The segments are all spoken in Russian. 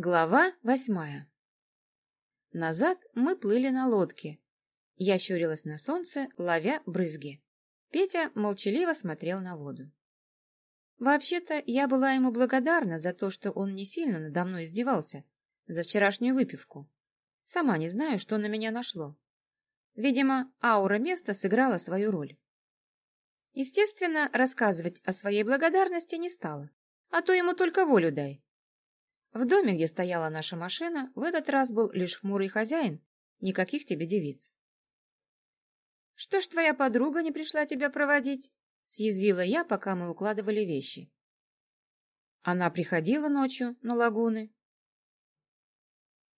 Глава восьмая Назад мы плыли на лодке. Я щурилась на солнце, ловя брызги. Петя молчаливо смотрел на воду. Вообще-то я была ему благодарна за то, что он не сильно надо мной издевался, за вчерашнюю выпивку. Сама не знаю, что на меня нашло. Видимо, аура места сыграла свою роль. Естественно, рассказывать о своей благодарности не стала, а то ему только волю дай. В доме, где стояла наша машина, в этот раз был лишь хмурый хозяин, никаких тебе девиц. «Что ж твоя подруга не пришла тебя проводить?» — съязвила я, пока мы укладывали вещи. Она приходила ночью на лагуны.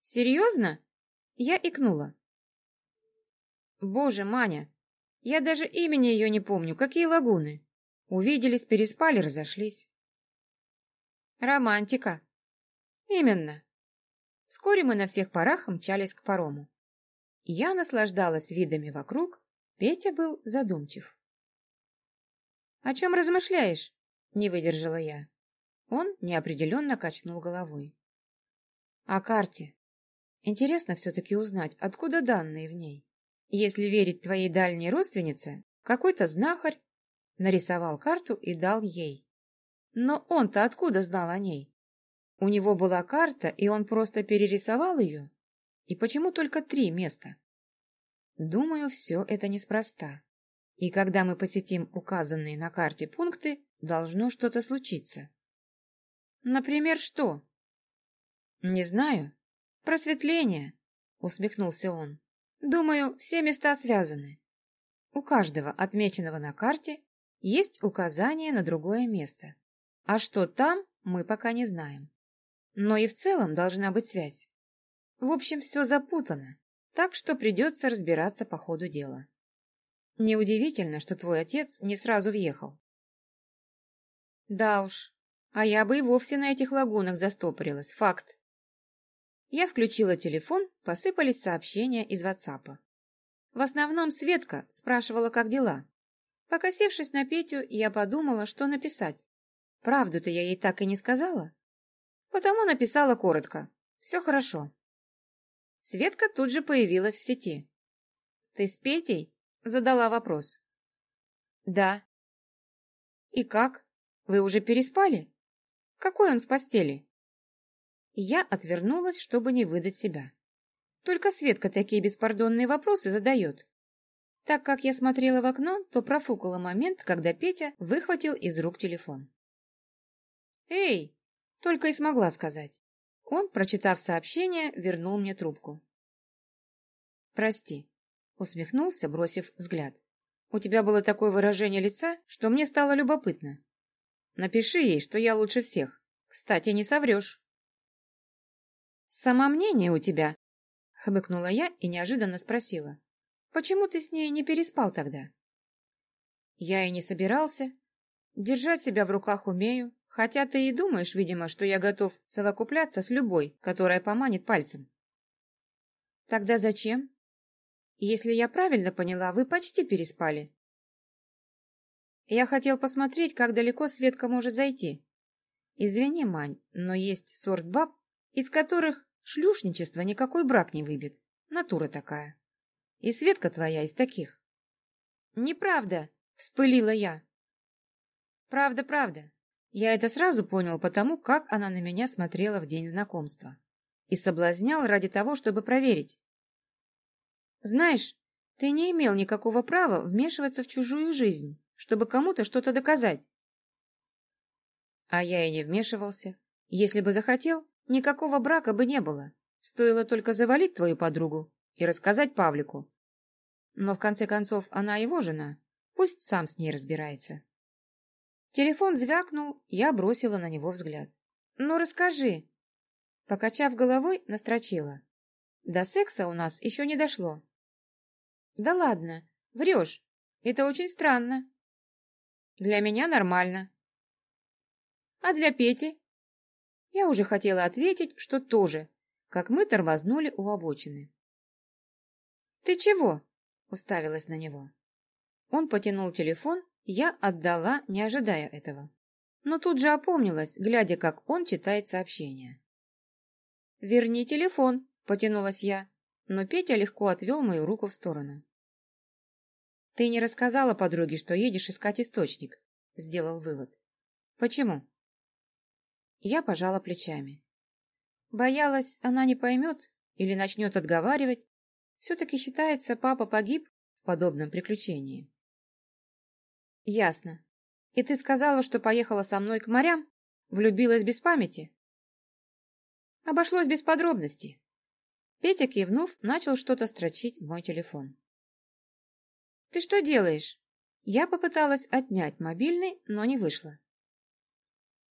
«Серьезно?» Я икнула. «Боже, Маня, я даже имени ее не помню. Какие лагуны?» Увиделись, переспали, разошлись. «Романтика», Именно. Вскоре мы на всех парах мчались к парому. Я наслаждалась видами вокруг, Петя был задумчив. «О чем размышляешь?» — не выдержала я. Он неопределенно качнул головой. «О карте. Интересно все-таки узнать, откуда данные в ней. Если верить твоей дальней родственнице, какой-то знахарь нарисовал карту и дал ей. Но он-то откуда знал о ней? У него была карта, и он просто перерисовал ее? И почему только три места? Думаю, все это неспроста. И когда мы посетим указанные на карте пункты, должно что-то случиться. Например, что? Не знаю. Просветление, усмехнулся он. Думаю, все места связаны. У каждого отмеченного на карте есть указание на другое место. А что там, мы пока не знаем. Но и в целом должна быть связь. В общем, все запутано, так что придется разбираться по ходу дела. Неудивительно, что твой отец не сразу въехал. Да уж, а я бы и вовсе на этих лагунах застопорилась, факт. Я включила телефон, посыпались сообщения из ватсапа. В основном Светка спрашивала, как дела. Покосившись на Петю, я подумала, что написать. Правду-то я ей так и не сказала. Потому написала коротко. Все хорошо. Светка тут же появилась в сети. «Ты с Петей?» — задала вопрос. «Да». «И как? Вы уже переспали? Какой он в постели?» Я отвернулась, чтобы не выдать себя. Только Светка такие беспардонные вопросы задает. Так как я смотрела в окно, то профукала момент, когда Петя выхватил из рук телефон. «Эй, только и смогла сказать. Он, прочитав сообщение, вернул мне трубку. «Прости», — усмехнулся, бросив взгляд. «У тебя было такое выражение лица, что мне стало любопытно. Напиши ей, что я лучше всех. Кстати, не соврешь». «Самомнение у тебя», — хмыкнула я и неожиданно спросила. «Почему ты с ней не переспал тогда?» «Я и не собирался. Держать себя в руках умею, Хотя ты и думаешь, видимо, что я готов совокупляться с любой, которая поманит пальцем. Тогда зачем? Если я правильно поняла, вы почти переспали. Я хотел посмотреть, как далеко Светка может зайти. Извини, Мань, но есть сорт баб, из которых шлюшничество никакой брак не выбит. Натура такая. И Светка твоя из таких. Неправда, вспылила я. Правда, правда. Я это сразу понял потому, как она на меня смотрела в день знакомства. И соблазнял ради того, чтобы проверить. Знаешь, ты не имел никакого права вмешиваться в чужую жизнь, чтобы кому-то что-то доказать. А я и не вмешивался. Если бы захотел, никакого брака бы не было. Стоило только завалить твою подругу и рассказать Павлику. Но в конце концов она его жена, пусть сам с ней разбирается. Телефон звякнул, я бросила на него взгляд. «Ну, расскажи!» Покачав головой, настрочила. «До секса у нас еще не дошло». «Да ладно, врешь. Это очень странно». «Для меня нормально». «А для Пети?» Я уже хотела ответить, что тоже, как мы тормознули у обочины. «Ты чего?» — уставилась на него. Он потянул телефон, я отдала, не ожидая этого. Но тут же опомнилась, глядя, как он читает сообщение. «Верни телефон», — потянулась я, но Петя легко отвел мою руку в сторону. «Ты не рассказала подруге, что едешь искать источник», — сделал вывод. «Почему?» Я пожала плечами. Боялась, она не поймет или начнет отговаривать. Все-таки считается, папа погиб в подобном приключении. Ясно. И ты сказала, что поехала со мной к морям? Влюбилась без памяти? Обошлось без подробностей. Петя, кивнув, начал что-то строчить в мой телефон. «Ты что делаешь?» Я попыталась отнять мобильный, но не вышло.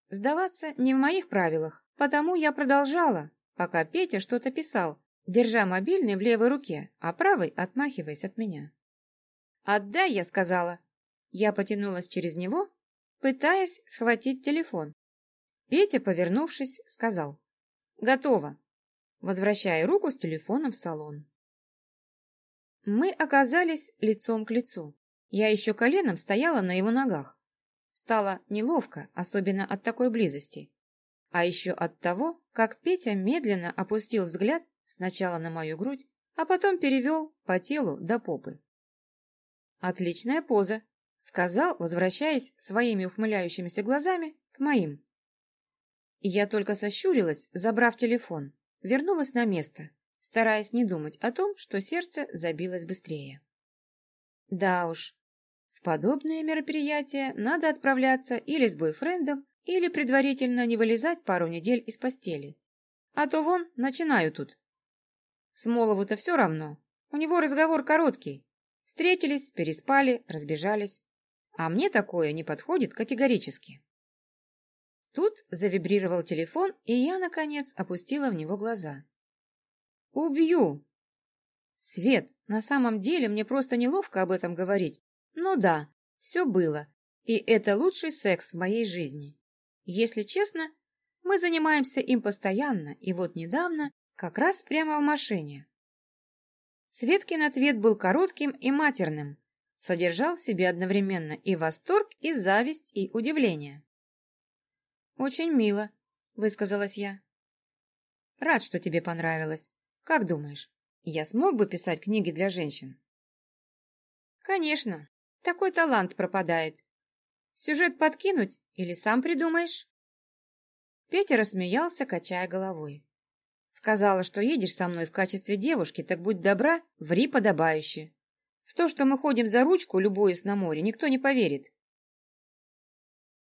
Сдаваться не в моих правилах, потому я продолжала, пока Петя что-то писал, держа мобильный в левой руке, а правой отмахиваясь от меня. «Отдай!» — я сказала. Я потянулась через него, пытаясь схватить телефон. Петя, повернувшись, сказал. «Готово!» возвращая руку с телефоном в салон. Мы оказались лицом к лицу. Я еще коленом стояла на его ногах. Стало неловко, особенно от такой близости. А еще от того, как Петя медленно опустил взгляд сначала на мою грудь, а потом перевел по телу до попы. «Отличная поза», — сказал, возвращаясь своими ухмыляющимися глазами к моим. Я только сощурилась, забрав телефон, вернулась на место, стараясь не думать о том, что сердце забилось быстрее. Да уж, в подобные мероприятия надо отправляться или с бойфрендом, или предварительно не вылезать пару недель из постели. А то вон, начинаю тут. Смолову-то все равно. У него разговор короткий. Встретились, переспали, разбежались. А мне такое не подходит категорически. Тут завибрировал телефон, и я, наконец, опустила в него глаза. «Убью!» «Свет, на самом деле мне просто неловко об этом говорить. Но да, все было, и это лучший секс в моей жизни. Если честно, мы занимаемся им постоянно, и вот недавно, как раз прямо в машине». Светкин ответ был коротким и матерным, содержал в себе одновременно и восторг, и зависть, и удивление. «Очень мило», — высказалась я. «Рад, что тебе понравилось. Как думаешь, я смог бы писать книги для женщин?» «Конечно. Такой талант пропадает. Сюжет подкинуть или сам придумаешь?» Петя рассмеялся, качая головой. «Сказала, что едешь со мной в качестве девушки, так будь добра, ври подобающе. В то, что мы ходим за ручку, любуясь на море, никто не поверит».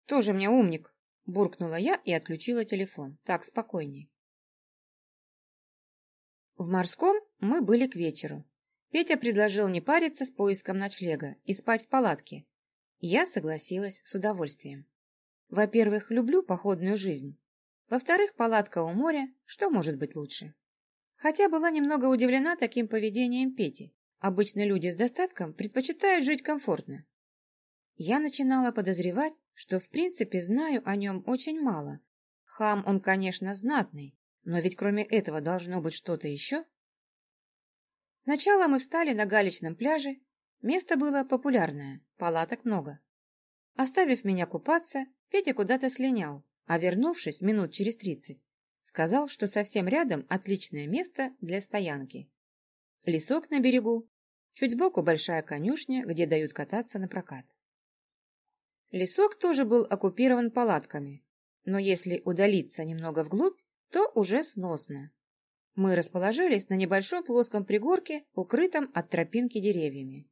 «Тоже мне умник», Буркнула я и отключила телефон. Так, спокойней. В морском мы были к вечеру. Петя предложил не париться с поиском ночлега и спать в палатке. Я согласилась с удовольствием. Во-первых, люблю походную жизнь. Во-вторых, палатка у моря, что может быть лучше? Хотя была немного удивлена таким поведением Пети. Обычно люди с достатком предпочитают жить комфортно. Я начинала подозревать, что в принципе знаю о нем очень мало. Хам он, конечно, знатный, но ведь кроме этого должно быть что-то еще. Сначала мы встали на галечном пляже. Место было популярное, палаток много. Оставив меня купаться, Петя куда-то слинял, а вернувшись минут через тридцать, сказал, что совсем рядом отличное место для стоянки. Лесок на берегу, чуть сбоку большая конюшня, где дают кататься на прокат. Лесок тоже был оккупирован палатками, но если удалиться немного вглубь, то уже сносно. Мы расположились на небольшом плоском пригорке, укрытом от тропинки деревьями.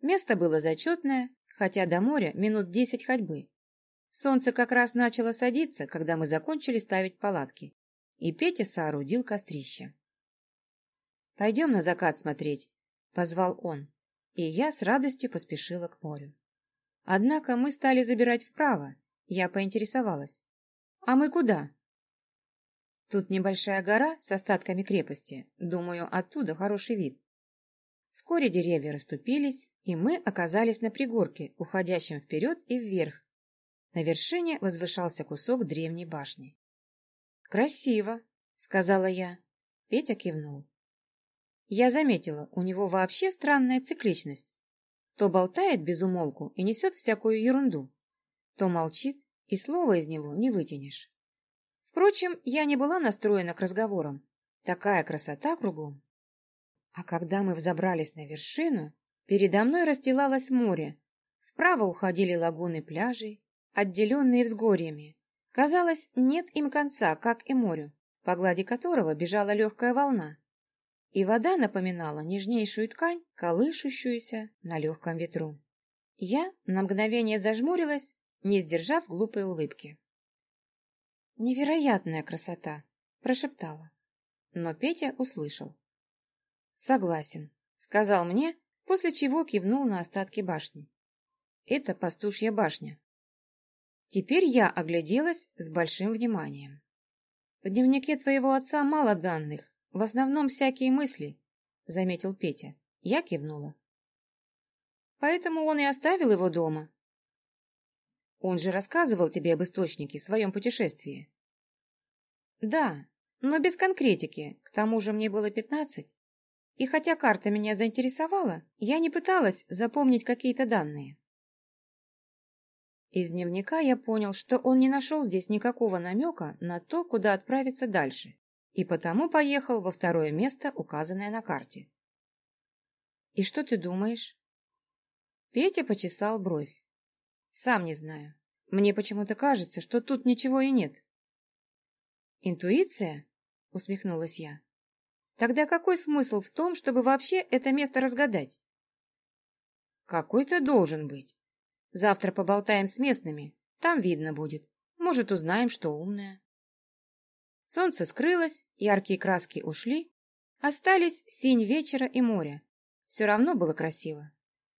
Место было зачетное, хотя до моря минут десять ходьбы. Солнце как раз начало садиться, когда мы закончили ставить палатки, и Петя соорудил кострище. «Пойдем на закат смотреть», — позвал он, и я с радостью поспешила к морю. Однако мы стали забирать вправо. Я поинтересовалась. «А мы куда?» Тут небольшая гора с остатками крепости. Думаю, оттуда хороший вид. Вскоре деревья расступились, и мы оказались на пригорке, уходящем вперед и вверх. На вершине возвышался кусок древней башни. «Красиво», — сказала я. Петя кивнул. Я заметила, у него вообще странная цикличность то болтает без умолку и несет всякую ерунду, то молчит, и слова из него не вытянешь. Впрочем, я не была настроена к разговорам. Такая красота кругом. А когда мы взобрались на вершину, передо мной расстилалось море. Вправо уходили лагуны пляжей, отделенные взгорьями. Казалось, нет им конца, как и морю, по глади которого бежала легкая волна. И вода напоминала нежнейшую ткань, колышущуюся на легком ветру. Я на мгновение зажмурилась, не сдержав глупой улыбки. «Невероятная красота!» – прошептала. Но Петя услышал. «Согласен», — сказал мне, после чего кивнул на остатки башни. «Это пастушья башня». Теперь я огляделась с большим вниманием. «В дневнике твоего отца мало данных, в основном всякие мысли», — заметил Петя. Я кивнула. «Поэтому он и оставил его дома». «Он же рассказывал тебе об источнике в своем путешествии». «Да, но без конкретики, к тому же мне было пятнадцать. И хотя карта меня заинтересовала, я не пыталась запомнить какие-то данные. Из дневника я понял, что он не нашел здесь никакого намека на то, куда отправиться дальше, и потому поехал во второе место, указанное на карте. «И что ты думаешь?» Петя почесал бровь. «Сам не знаю. Мне почему-то кажется, что тут ничего и нет». «Интуиция?» — усмехнулась я. Тогда какой смысл в том, чтобы вообще это место разгадать? Какой-то должен быть. Завтра поболтаем с местными, там видно будет. Может, узнаем, что умное. Солнце скрылось, яркие краски ушли, остались синь вечера и море. Все равно было красиво.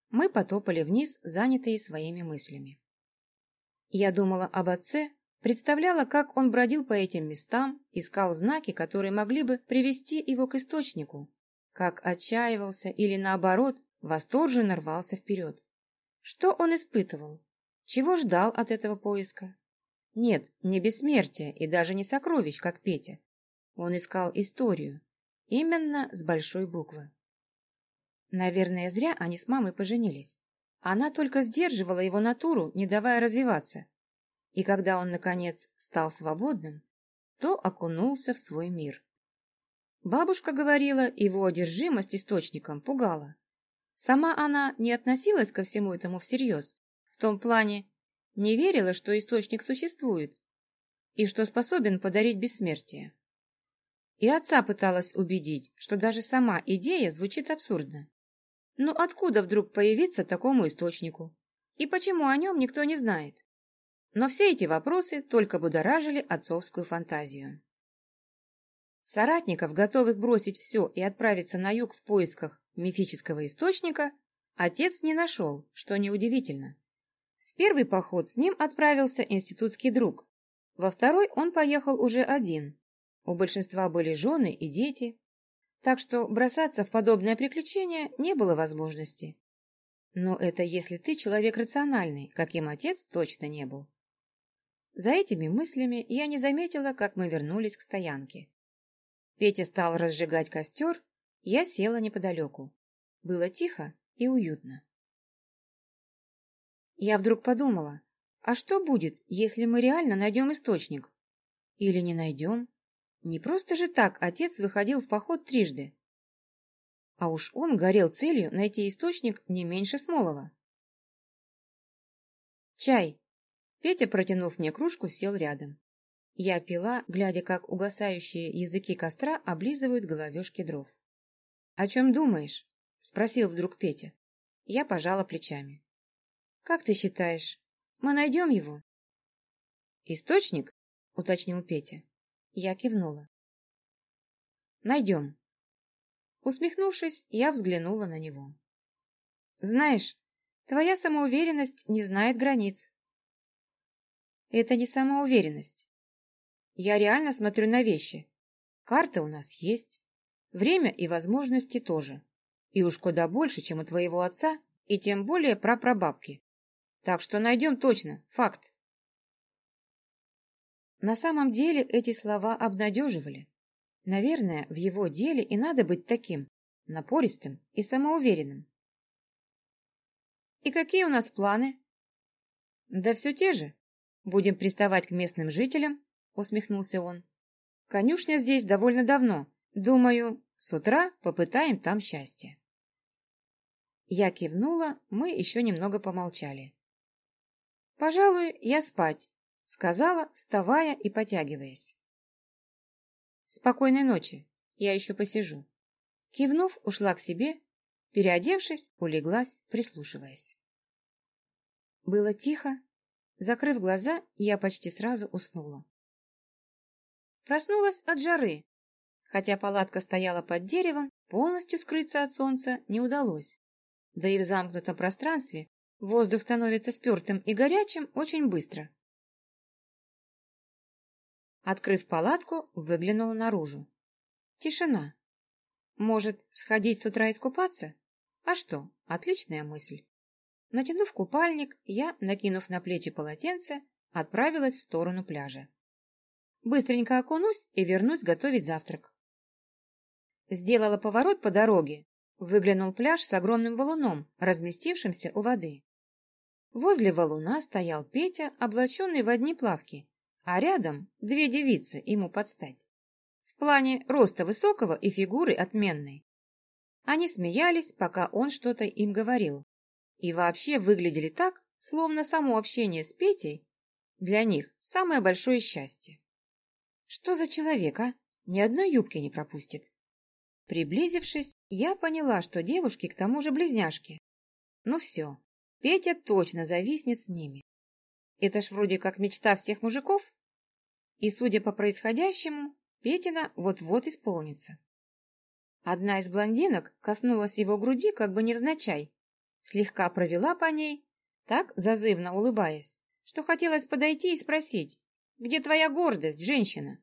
Мы потопали вниз, занятые своими мыслями. Я думала об отце, Представляла, как он бродил по этим местам, искал знаки, которые могли бы привести его к источнику, как отчаивался или, наоборот, восторженно рвался вперед. Что он испытывал? Чего ждал от этого поиска? Нет, не бессмертия и даже не сокровищ, как Петя. Он искал историю. Именно с большой буквы. Наверное, зря они с мамой поженились. Она только сдерживала его натуру, не давая развиваться. И когда он, наконец, стал свободным, то окунулся в свой мир. Бабушка говорила, его одержимость источником пугала. Сама она не относилась ко всему этому всерьез, в том плане не верила, что источник существует и что способен подарить бессмертие. И отца пыталась убедить, что даже сама идея звучит абсурдно. Но ну откуда вдруг появиться такому источнику? И почему о нем никто не знает? Но все эти вопросы только будоражили отцовскую фантазию. Соратников, готовых бросить все и отправиться на юг в поисках мифического источника, отец не нашел, что неудивительно. Первый поход с ним отправился институтский друг, во второй он поехал уже один. У большинства были жены и дети, так что бросаться в подобное приключение не было возможности. Но это если ты человек рациональный, каким отец точно не был. За этими мыслями я не заметила, как мы вернулись к стоянке. Петя стал разжигать костер, я села неподалеку. Было тихо и уютно. Я вдруг подумала, а что будет, если мы реально найдем источник? Или не найдем? Не просто же так отец выходил в поход трижды. А уж он горел целью найти источник не меньше Смолова. «Чай!» Петя, протянув мне кружку, сел рядом. Я пила, глядя, как угасающие языки костра облизывают головешки дров. «О чем думаешь?» — спросил вдруг Петя. Я пожала плечами. «Как ты считаешь, мы найдем его?» «Источник?» — уточнил Петя. Я кивнула. «Найдем». Усмехнувшись, я взглянула на него. «Знаешь, твоя самоуверенность не знает границ», это не самоуверенность. Я реально смотрю на вещи. Карта у нас есть. Время и возможности тоже. И уж куда больше, чем у твоего отца, и тем более прапрабабки. Так что найдем точно, факт. На самом деле эти слова обнадеживали. Наверное, в его деле и надо быть таким, напористым и самоуверенным. И какие у нас планы? Да все те же. Будем приставать к местным жителям, усмехнулся он. Конюшня здесь довольно давно. Думаю, с утра попытаем там счастье. Я кивнула, мы еще немного помолчали. «Пожалуй, я спать», — сказала, вставая и потягиваясь. «Спокойной ночи, я еще посижу». Кивнув, ушла к себе, переодевшись, улеглась, прислушиваясь. Было тихо. Закрыв глаза, я почти сразу уснула. Проснулась от жары. Хотя палатка стояла под деревом, полностью скрыться от солнца не удалось. Да и в замкнутом пространстве воздух становится спертым и горячим очень быстро. Открыв палатку, выглянула наружу. Тишина. Может, сходить с утра искупаться? А что, отличная мысль. Натянув купальник, я, накинув на плечи полотенце, отправилась в сторону пляжа. Быстренько окунусь и вернусь готовить завтрак. Сделала поворот по дороге. Выглянул пляж с огромным валуном, разместившимся у воды. Возле валуна стоял Петя, облаченный в одни плавки, а рядом две девицы ему подстать. В плане роста высокого и фигуры отменной. Они смеялись, пока он что-то им говорил. И вообще выглядели так, словно само общение с Петей для них самое большое счастье. Что за человек, а? Ни одной юбки не пропустит. Приблизившись, я поняла, что девушки к тому же близняшки. Ну все, Петя точно зависнет с ними. Это ж вроде как мечта всех мужиков. И, судя по происходящему, Петина вот-вот исполнится. Одна из блондинок коснулась его груди как бы невзначай, слегка провела по ней, так зазывно улыбаясь, что хотелось подойти и спросить, где твоя гордость, женщина?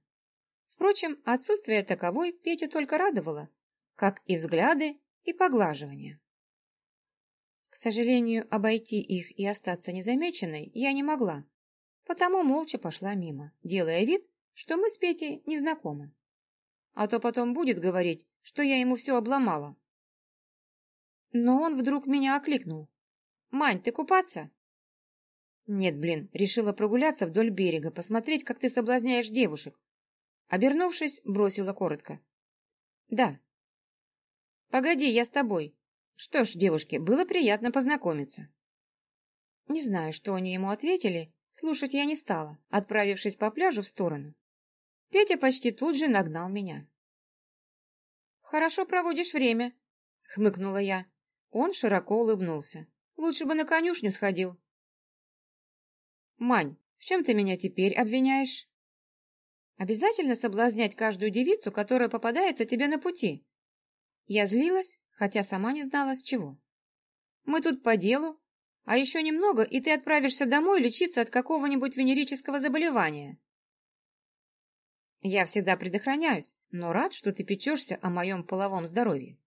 Впрочем, отсутствие таковой Петю только радовало, как и взгляды, и поглаживания. К сожалению, обойти их и остаться незамеченной я не могла, потому молча пошла мимо, делая вид, что мы с Петей не знакомы. А то потом будет говорить, что я ему все обломала. Но он вдруг меня окликнул. «Мань, ты купаться?» «Нет, блин, решила прогуляться вдоль берега, посмотреть, как ты соблазняешь девушек». Обернувшись, бросила коротко. «Да». «Погоди, я с тобой». Что ж, девушке, было приятно познакомиться. Не знаю, что они ему ответили, слушать я не стала, отправившись по пляжу в сторону. Петя почти тут же нагнал меня. «Хорошо проводишь время», — хмыкнула я. Он широко улыбнулся. «Лучше бы на конюшню сходил». «Мань, в чем ты меня теперь обвиняешь?» «Обязательно соблазнять каждую девицу, которая попадается тебе на пути?» Я злилась, хотя сама не знала, с чего. «Мы тут по делу, а еще немного, и ты отправишься домой лечиться от какого-нибудь венерического заболевания». «Я всегда предохраняюсь, но рад, что ты печешься о моем половом здоровье».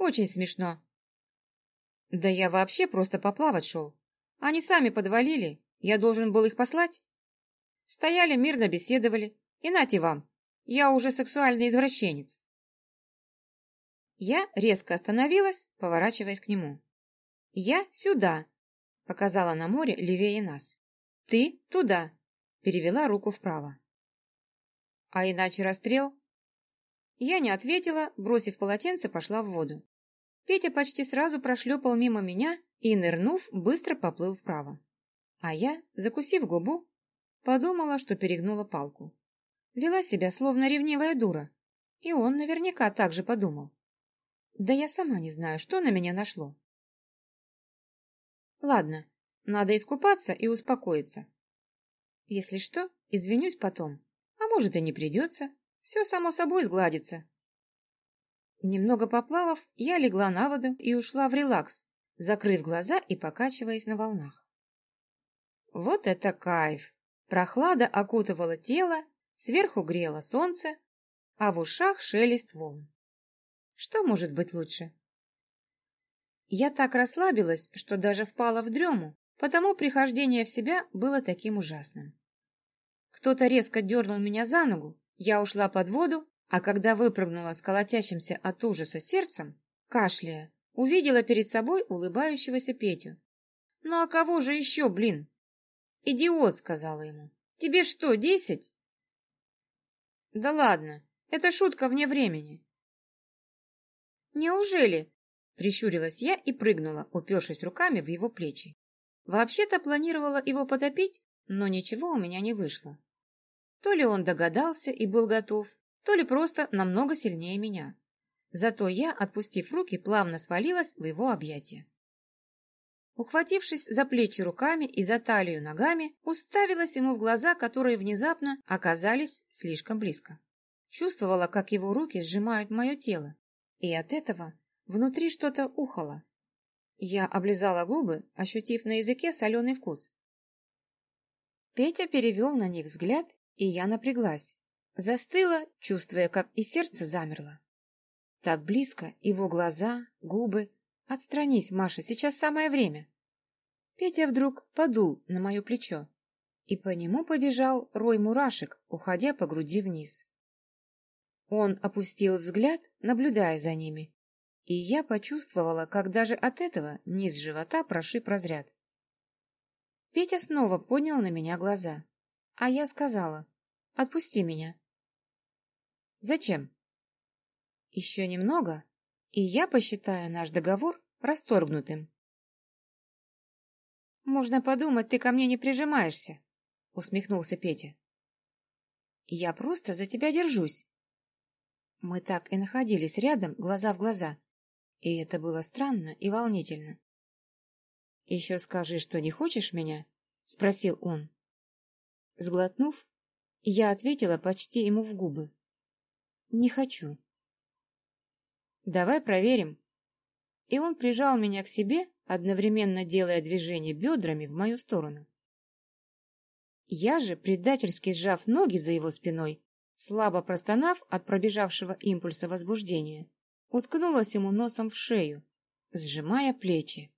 Очень смешно. Да я вообще просто поплавать шел. Они сами подвалили, я должен был их послать. Стояли, мирно беседовали. И нате вам, я уже сексуальный извращенец. Я резко остановилась, поворачиваясь к нему. «Я сюда», — показала на море левее нас. «Ты туда», — перевела руку вправо. «А иначе расстрел?» Я не ответила, бросив полотенце, пошла в воду. Петя почти сразу прошлепал мимо меня и, нырнув, быстро поплыл вправо. А я, закусив губу, подумала, что перегнула палку. Вела себя словно ревнивая дура. И он наверняка так же подумал. Да я сама не знаю, что на меня нашло. Ладно, надо искупаться и успокоиться. Если что, извинюсь потом. А может и не придется. Все само собой сгладится. Немного поплавав, я легла на воду и ушла в релакс, закрыв глаза и покачиваясь на волнах. Вот это кайф! Прохлада окутывала тело, сверху грело солнце, а в ушах шелест волн. Что может быть лучше? Я так расслабилась, что даже впала в дрему, потому прихождение в себя было таким ужасным. Кто-то резко дернул меня за ногу, я ушла под воду а когда выпрыгнула с колотящимся от ужаса сердцем, кашляя, увидела перед собой улыбающегося Петю. «Ну а кого же еще, блин?» «Идиот», — сказала ему. Тебе что, десять? Да ладно, это шутка вне времени. Неужели? Прищурилась я и прыгнула, упершись руками в его плечи. Вообще-то планировала его потопить, но ничего у меня не вышло. То ли он догадался и был готов, то ли просто намного сильнее меня. Зато я, отпустив руки, плавно свалилась в его объятия. Ухватившись за плечи руками и за талию ногами, уставилась ему в глаза, которые внезапно оказались слишком близко. Чувствовала, как его руки сжимают мое тело, и от этого внутри что-то ухало. Я облизала губы, ощутив на языке соленый вкус. Петя перевел на них взгляд, и я напряглась. Застыла, чувствуя, как и сердце замерло. Так близко его глаза, губы. Отстранись, Маша, сейчас самое время. Петя вдруг подул на мое плечо, и по нему побежал рой мурашек, уходя по груди вниз. Он опустил взгляд, наблюдая за ними, и я почувствовала, как даже от этого низ живота прошиб разряд. Петя снова поднял на меня глаза, а я сказала, «Отпусти меня». «Зачем?» Еще немного, и я посчитаю наш договор расторгнутым. «Можно подумать, ты ко мне не прижимаешься», — усмехнулся Петя. «Я просто за тебя держусь». Мы так и находились рядом, глаза в глаза, и это было странно и волнительно. «Еще скажи, что не хочешь меня?» — спросил он. Сглотнув, я ответила почти ему в губы. «Не хочу». Давай проверим. И он прижал меня к себе, одновременно делая движение бедрами в мою сторону. Я же, предательски сжав ноги за его спиной, слабо простонав от пробежавшего импульса возбуждения, уткнулась ему носом в шею, сжимая плечи.